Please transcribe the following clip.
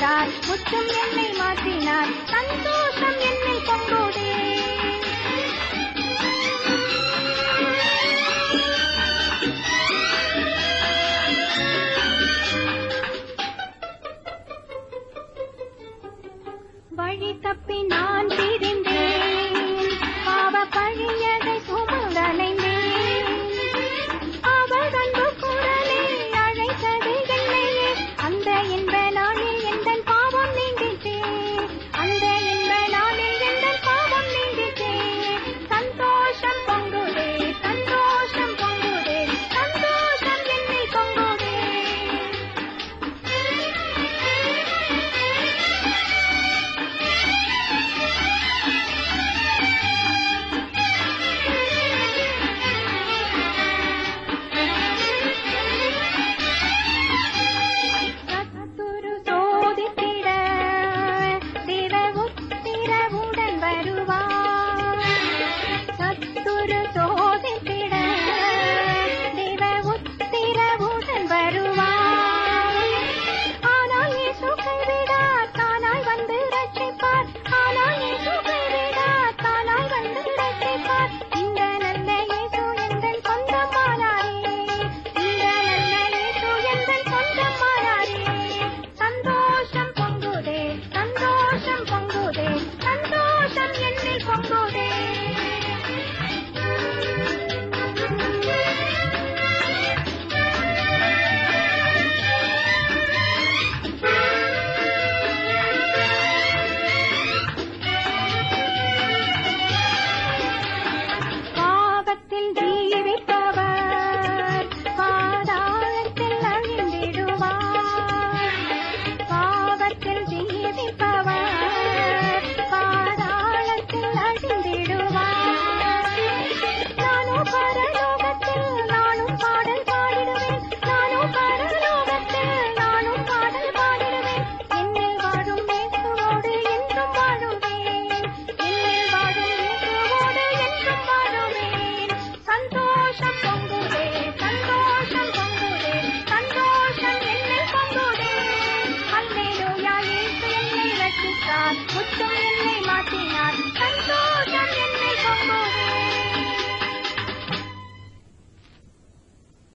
கொடுத்தார் முத்தம் என்னை மாற்றினார். சந்தோஷம் என்னை பொங்கோடே வழி தப்பி நான் பிரிந்தேன். பாவ பழி साथ उत्तम तो माते नाथ। संतोष